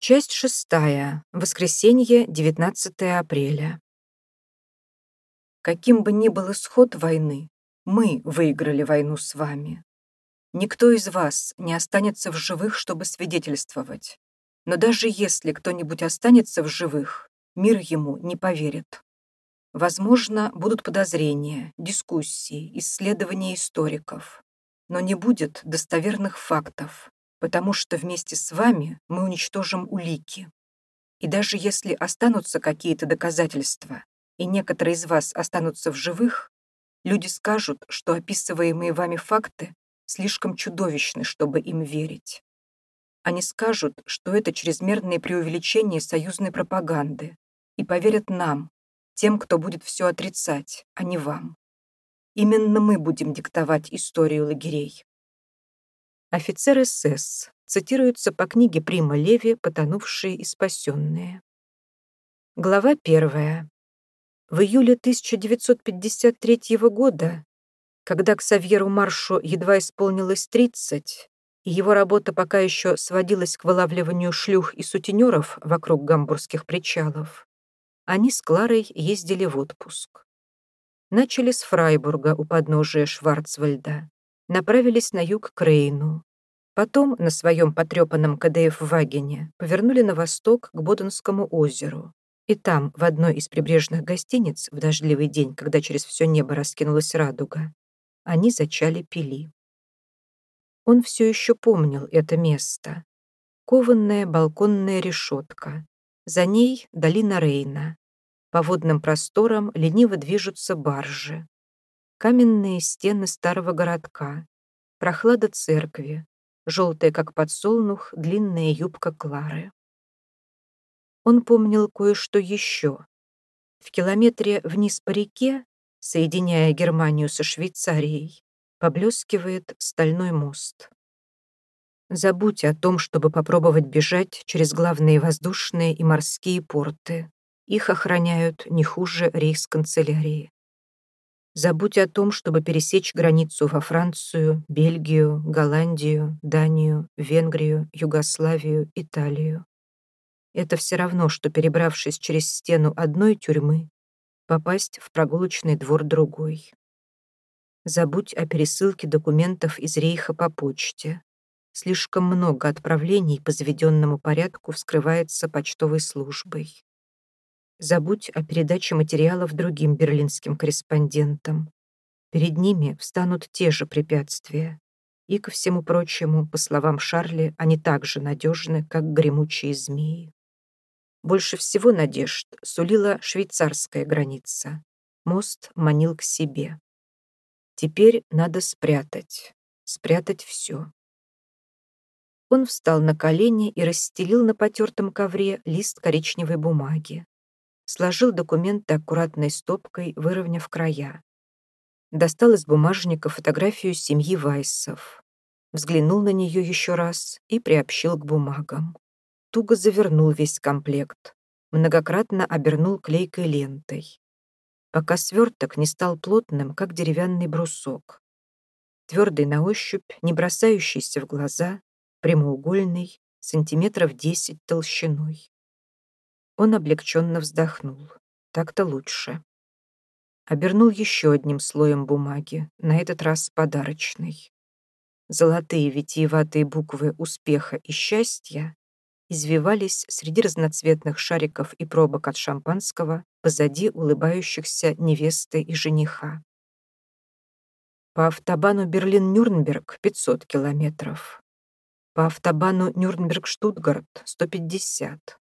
Часть шестая. Воскресенье, 19 апреля. Каким бы ни был исход войны, мы выиграли войну с вами. Никто из вас не останется в живых, чтобы свидетельствовать. Но даже если кто-нибудь останется в живых, мир ему не поверит. Возможно, будут подозрения, дискуссии, исследования историков. Но не будет достоверных фактов, потому что вместе с вами мы уничтожим улики. И даже если останутся какие-то доказательства, и некоторые из вас останутся в живых, люди скажут, что описываемые вами факты слишком чудовищны, чтобы им верить. Они скажут, что это чрезмерное преувеличение союзной пропаганды, и поверят нам, тем, кто будет все отрицать, а не вам. Именно мы будем диктовать историю лагерей. Офицер СС цитируется по книге Прима Леви «Потонувшие и спасенные». Глава первая. В июле 1953 года, когда к Савьеру Маршу едва исполнилось 30, и его работа пока еще сводилась к вылавливанию шлюх и сутенеров вокруг гамбургских причалов, они с Кларой ездили в отпуск. Начали с Фрайбурга у подножия Шварцвальда направились на юг к Рейну. Потом на своем потрепанном КДФ-вагене повернули на восток к Боденскому озеру. И там, в одной из прибрежных гостиниц, в дождливый день, когда через все небо раскинулась радуга, они зачали пили. Он все еще помнил это место. Кованная балконная решетка. За ней долина Рейна. По водным просторам лениво движутся баржи каменные стены старого городка, прохлада церкви, желтая, как подсолнух, длинная юбка Клары. Он помнил кое-что еще. В километре вниз по реке, соединяя Германию со Швейцарией, поблескивает стальной мост. Забудь о том, чтобы попробовать бежать через главные воздушные и морские порты. Их охраняют не хуже рейхсканцелярии. Забудь о том, чтобы пересечь границу во Францию, Бельгию, Голландию, Данию, Венгрию, Югославию, Италию. Это все равно, что, перебравшись через стену одной тюрьмы, попасть в прогулочный двор другой. Забудь о пересылке документов из рейха по почте. Слишком много отправлений по заведенному порядку вскрывается почтовой службой. Забудь о передаче материалов другим берлинским корреспондентам. Перед ними встанут те же препятствия. И, ко всему прочему, по словам Шарли, они так же надежны, как гремучие змеи. Больше всего надежд сулила швейцарская граница. Мост манил к себе. Теперь надо спрятать. Спрятать все. Он встал на колени и расстелил на потертом ковре лист коричневой бумаги сложил документы аккуратной стопкой, выровняв края. Достал из бумажника фотографию семьи Вайсов. Взглянул на нее еще раз и приобщил к бумагам. Туго завернул весь комплект. Многократно обернул клейкой лентой. Пока сверток не стал плотным, как деревянный брусок. Твердый на ощупь, не бросающийся в глаза, прямоугольный, сантиметров десять толщиной. Он облегченно вздохнул. Так-то лучше. Обернул еще одним слоем бумаги, на этот раз подарочный. Золотые витиеватые буквы успеха и счастья извивались среди разноцветных шариков и пробок от шампанского позади улыбающихся невесты и жениха. По автобану Берлин-Нюрнберг 500 километров. По автобану Нюрнберг-Штутгарт 150.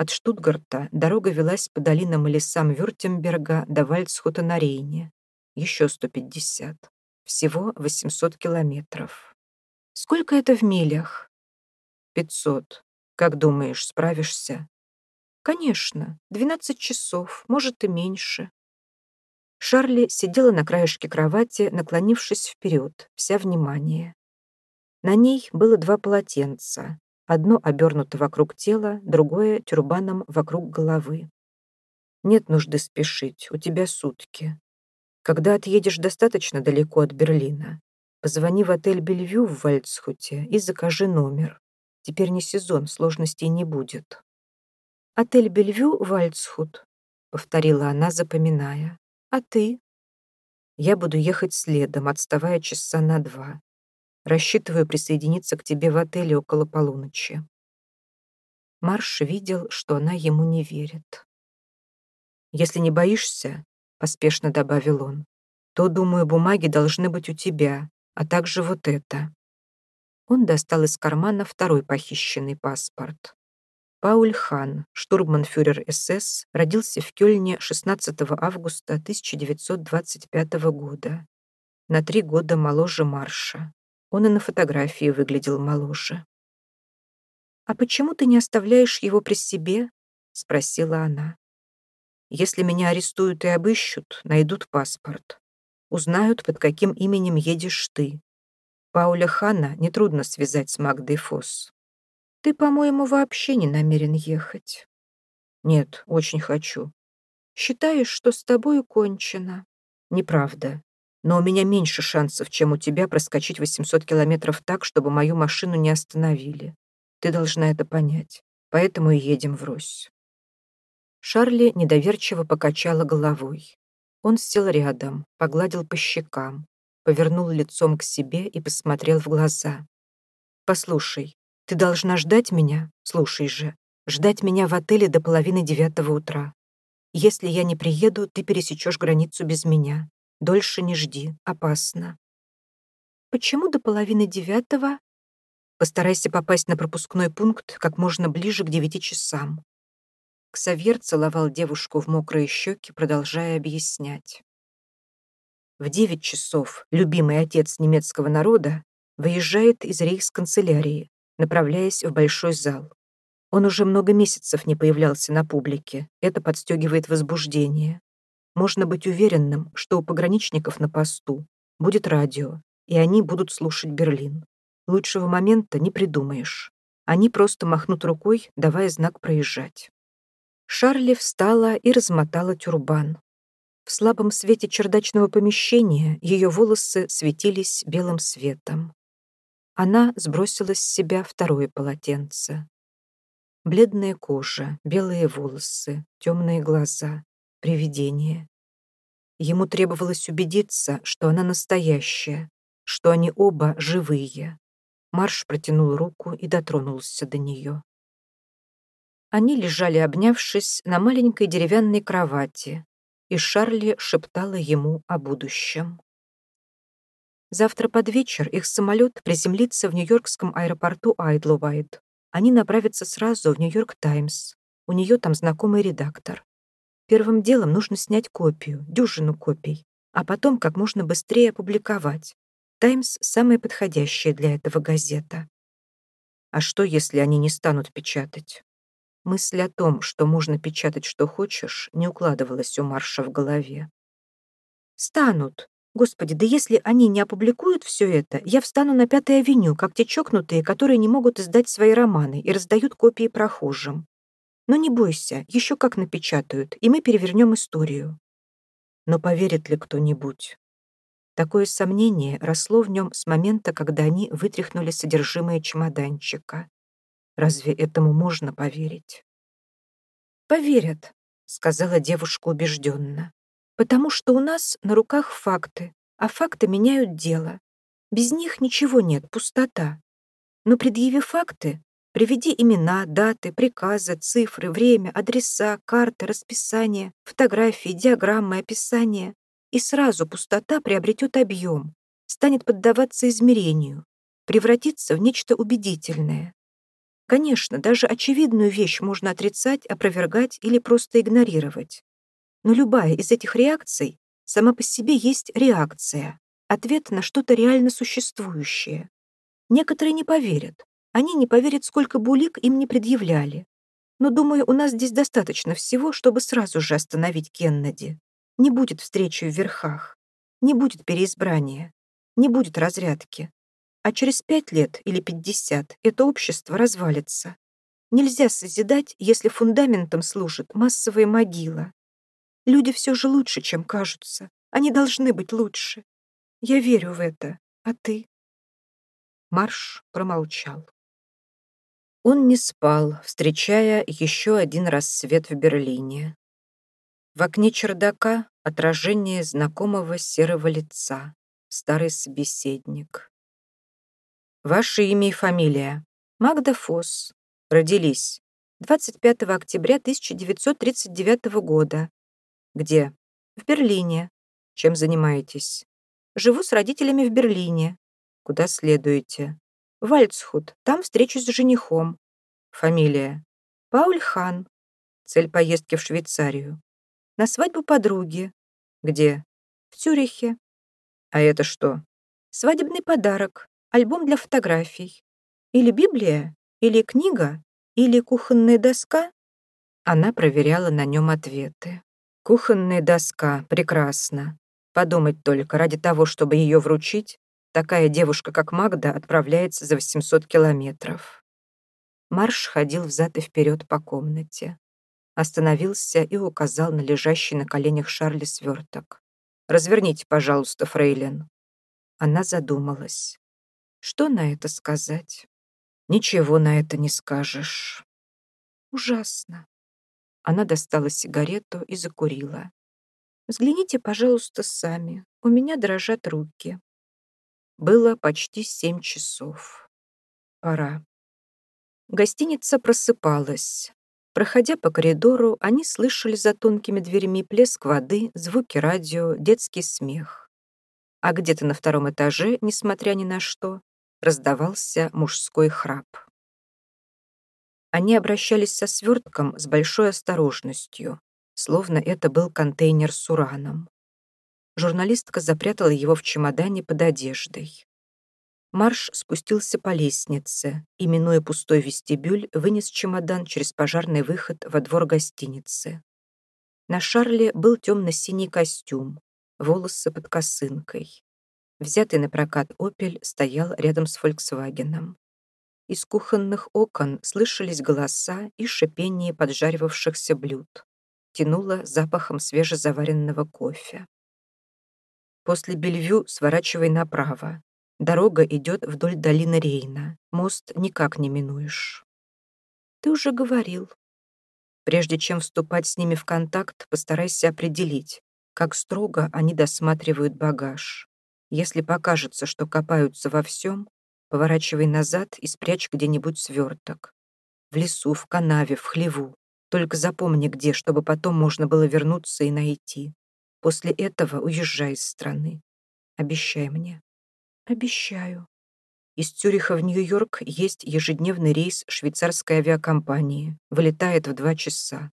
От Штутгарта дорога велась по долинам и лесам Вюртемберга до Вальцхута на Рейне. Еще 150. Всего 800 километров. Сколько это в милях? 500. Как думаешь, справишься? Конечно, 12 часов, может и меньше. Шарли сидела на краешке кровати, наклонившись вперед, вся внимание. На ней было два полотенца, Одно обернуто вокруг тела, другое — тюрбаном вокруг головы. Нет нужды спешить, у тебя сутки. Когда отъедешь достаточно далеко от Берлина, позвони в отель «Бельвю» в Вальцхуте и закажи номер. Теперь не сезон, сложностей не будет. «Отель Бельвю, Вальцхуд», — повторила она, запоминая. «А ты?» «Я буду ехать следом, отставая часа на два. Рассчитываю присоединиться к тебе в отеле около полуночи». Марш видел, что она ему не верит. «Если не боишься», — поспешно добавил он, «то, думаю, бумаги должны быть у тебя, а также вот это». Он достал из кармана второй похищенный паспорт. Пауль Хан, штурманфюрер СС, родился в Кёльне 16 августа 1925 года. На три года моложе Марша. Он и на фотографии выглядел моложе. «А почему ты не оставляешь его при себе?» — спросила она. «Если меня арестуют и обыщут, найдут паспорт. Узнают, под каким именем едешь ты. Пауля Хана нетрудно связать с Магдой Фосс. Ты, по-моему, вообще не намерен ехать. Нет, очень хочу. Считаешь, что с тобой кончено? Неправда. Но у меня меньше шансов, чем у тебя проскочить 800 километров так, чтобы мою машину не остановили. Ты должна это понять. Поэтому и едем врозь. Шарли недоверчиво покачала головой. Он сел рядом, погладил по щекам, повернул лицом к себе и посмотрел в глаза. «Послушай, ты должна ждать меня, слушай же, ждать меня в отеле до половины девятого утра. Если я не приеду, ты пересечешь границу без меня. Дольше не жди, опасно. Почему до половины девятого? Постарайся попасть на пропускной пункт как можно ближе к девяти часам. Ксавьер целовал девушку в мокрые щеки, продолжая объяснять. В девять часов любимый отец немецкого народа выезжает из рейхсканцелярии, направляясь в большой зал. Он уже много месяцев не появлялся на публике. Это подстегивает возбуждение. Можно быть уверенным, что у пограничников на посту будет радио, и они будут слушать Берлин. Лучшего момента не придумаешь. Они просто махнут рукой, давая знак проезжать. Шарли встала и размотала тюрбан. В слабом свете чердачного помещения ее волосы светились белым светом. Она сбросила с себя второе полотенце. Бледная кожа, белые волосы, темные глаза, привидение. Ему требовалось убедиться, что она настоящая, что они оба живые. Марш протянул руку и дотронулся до нее. Они лежали, обнявшись, на маленькой деревянной кровати, и Шарли шептала ему о будущем. Завтра под вечер их самолет приземлится в нью-йоркском аэропорту Айдловайд. Они направятся сразу в Нью-Йорк Таймс. У нее там знакомый редактор. Первым делом нужно снять копию, дюжину копий, а потом как можно быстрее опубликовать. «Таймс» — самая подходящая для этого газета. А что, если они не станут печатать? Мысль о том, что можно печатать, что хочешь, не укладывалась у Марша в голове. «Станут», Господи, да если они не опубликуют все это, я встану на Пятой авеню, как те чокнутые, которые не могут издать свои романы и раздают копии прохожим. Но не бойся, еще как напечатают, и мы перевернем историю. Но поверит ли кто-нибудь? Такое сомнение росло в нем с момента, когда они вытряхнули содержимое чемоданчика. Разве этому можно поверить? «Поверят», — сказала девушка убежденно. Потому что у нас на руках факты, а факты меняют дело. Без них ничего нет, пустота. Но предъяви факты, приведи имена, даты, приказы, цифры, время, адреса, карты, расписание, фотографии, диаграммы, описания, и сразу пустота приобретет объем, станет поддаваться измерению, превратится в нечто убедительное. Конечно, даже очевидную вещь можно отрицать, опровергать или просто игнорировать. Но любая из этих реакций сама по себе есть реакция, ответ на что-то реально существующее. Некоторые не поверят. Они не поверят, сколько бы им не предъявляли. Но, думаю, у нас здесь достаточно всего, чтобы сразу же остановить Кеннеди. Не будет встречи в верхах, не будет переизбрания, не будет разрядки. А через пять лет или пятьдесят это общество развалится. Нельзя созидать, если фундаментом служит массовая могила. Люди все же лучше, чем кажутся. Они должны быть лучше. Я верю в это. А ты?» Марш промолчал. Он не спал, встречая еще один рассвет в Берлине. В окне чердака отражение знакомого серого лица, старый собеседник. Ваше имя и фамилия? Магда Фосс. Родились 25 октября 1939 года. Где? В Берлине. Чем занимаетесь? Живу с родителями в Берлине. Куда следуете? Вальцхуд. Там встречусь с женихом. Фамилия? Пауль Хан. Цель поездки в Швейцарию. На свадьбу подруги. Где? В Цюрихе. А это что? Свадебный подарок. Альбом для фотографий. Или Библия, или книга, или кухонная доска. Она проверяла на нем ответы. Кухонная доска. Прекрасно. Подумать только, ради того, чтобы ее вручить, такая девушка, как Магда, отправляется за 800 километров. Марш ходил взад и вперед по комнате остановился и указал на лежащий на коленях Шарли сверток. «Разверните, пожалуйста, фрейлин». Она задумалась. Что на это сказать? Ничего на это не скажешь. Ужасно. Она достала сигарету и закурила. Взгляните, пожалуйста, сами. У меня дрожат руки. Было почти семь часов. Пора. Гостиница просыпалась. Проходя по коридору, они слышали за тонкими дверями плеск воды, звуки радио, детский смех. А где-то на втором этаже, несмотря ни на что, раздавался мужской храп. Они обращались со свертком с большой осторожностью, словно это был контейнер с ураном. Журналистка запрятала его в чемодане под одеждой. Марш спустился по лестнице и, минуя пустой вестибюль, вынес чемодан через пожарный выход во двор гостиницы. На Шарле был темно-синий костюм, волосы под косынкой. Взятый на прокат «Опель» стоял рядом с «Фольксвагеном». Из кухонных окон слышались голоса и шипение поджаривавшихся блюд. Тянуло запахом свежезаваренного кофе. После Бельвю сворачивай направо, Дорога идет вдоль долины Рейна. Мост никак не минуешь. Ты уже говорил. Прежде чем вступать с ними в контакт, постарайся определить, как строго они досматривают багаж. Если покажется, что копаются во всем, поворачивай назад и спрячь где-нибудь сверток. В лесу, в канаве, в хлеву. Только запомни где, чтобы потом можно было вернуться и найти. После этого уезжай из страны. Обещай мне. Обещаю. Из Цюриха в Нью-Йорк есть ежедневный рейс швейцарской авиакомпании. Вылетает в два часа.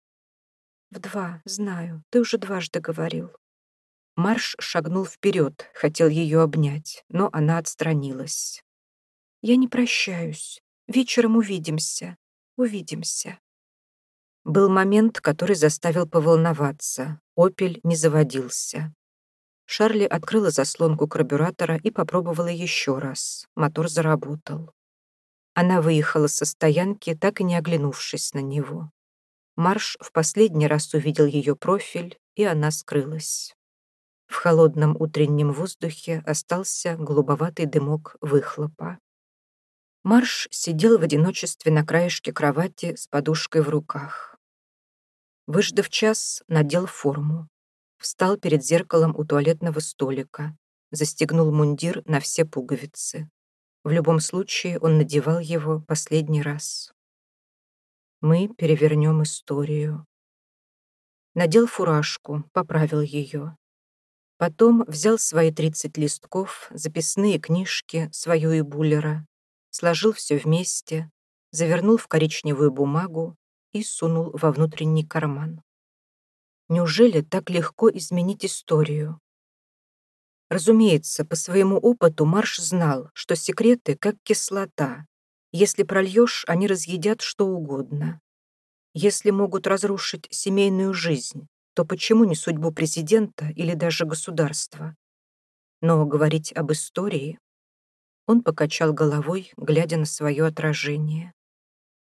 В два, знаю. Ты уже дважды говорил. Марш шагнул вперед, хотел ее обнять, но она отстранилась. Я не прощаюсь. Вечером увидимся. Увидимся. Был момент, который заставил поволноваться. «Опель» не заводился. Шарли открыла заслонку карбюратора и попробовала еще раз. Мотор заработал. Она выехала со стоянки, так и не оглянувшись на него. Марш в последний раз увидел ее профиль, и она скрылась. В холодном утреннем воздухе остался голубоватый дымок выхлопа. Марш сидел в одиночестве на краешке кровати с подушкой в руках. Выждав час, надел форму. Встал перед зеркалом у туалетного столика, застегнул мундир на все пуговицы. В любом случае он надевал его последний раз. Мы перевернем историю. Надел фуражку, поправил ее. Потом взял свои 30 листков, записные книжки, свою и Буллера, сложил все вместе, завернул в коричневую бумагу и сунул во внутренний карман. Неужели так легко изменить историю? Разумеется, по своему опыту Марш знал, что секреты как кислота. Если прольешь, они разъедят что угодно. Если могут разрушить семейную жизнь, то почему не судьбу президента или даже государства? Но говорить об истории... Он покачал головой, глядя на свое отражение.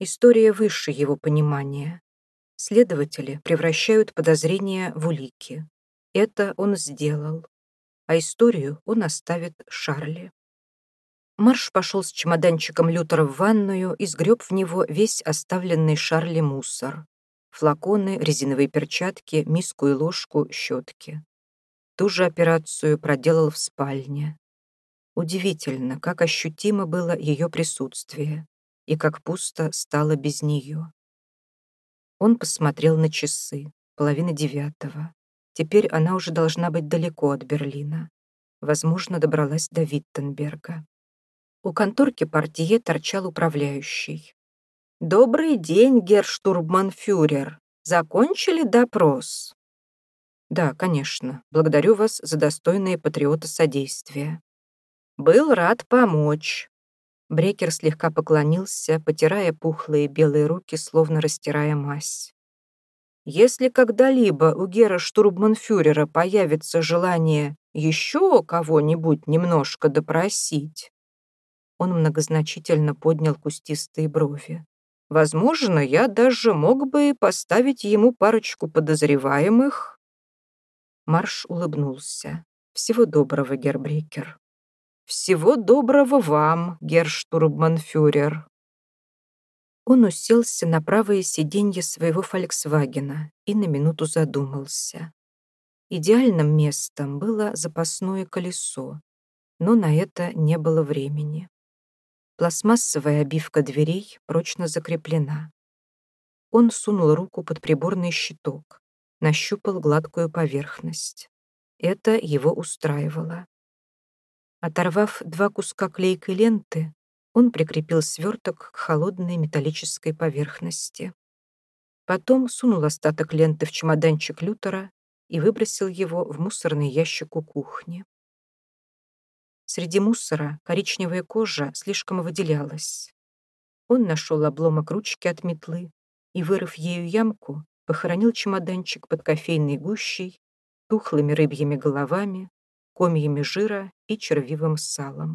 История выше его понимания. Следователи превращают подозрения в улики. Это он сделал, а историю он оставит Шарли. Марш пошел с чемоданчиком Лютера в ванную и сгреб в него весь оставленный Шарли мусор. Флаконы, резиновые перчатки, миску и ложку, щетки. Ту же операцию проделал в спальне. Удивительно, как ощутимо было ее присутствие и как пусто стало без нее. Он посмотрел на часы, половина девятого. Теперь она уже должна быть далеко от Берлина. Возможно, добралась до Виттенберга. У конторки портье торчал управляющий. «Добрый день, герштурбманфюрер. Закончили допрос?» «Да, конечно. Благодарю вас за достойные патриоты содействия». «Был рад помочь». Брекер слегка поклонился, потирая пухлые белые руки, словно растирая мазь. «Если когда-либо у Гера Штурбманфюрера появится желание еще кого-нибудь немножко допросить, он многозначительно поднял кустистые брови. «Возможно, я даже мог бы поставить ему парочку подозреваемых». Марш улыбнулся. «Всего доброго, Гербрекер». «Всего доброго вам, герштурбманфюрер». Он уселся на правое сиденье своего «Фольксвагена» и на минуту задумался. Идеальным местом было запасное колесо, но на это не было времени. Пластмассовая обивка дверей прочно закреплена. Он сунул руку под приборный щиток, нащупал гладкую поверхность. Это его устраивало. Оторвав два куска клейкой ленты, он прикрепил сверток к холодной металлической поверхности. Потом сунул остаток ленты в чемоданчик Лютера и выбросил его в мусорный ящик у кухни. Среди мусора коричневая кожа слишком выделялась. Он нашел обломок ручки от метлы и, вырыв ею ямку, похоронил чемоданчик под кофейной гущей, тухлыми рыбьими головами, комьями жира и червивым салом.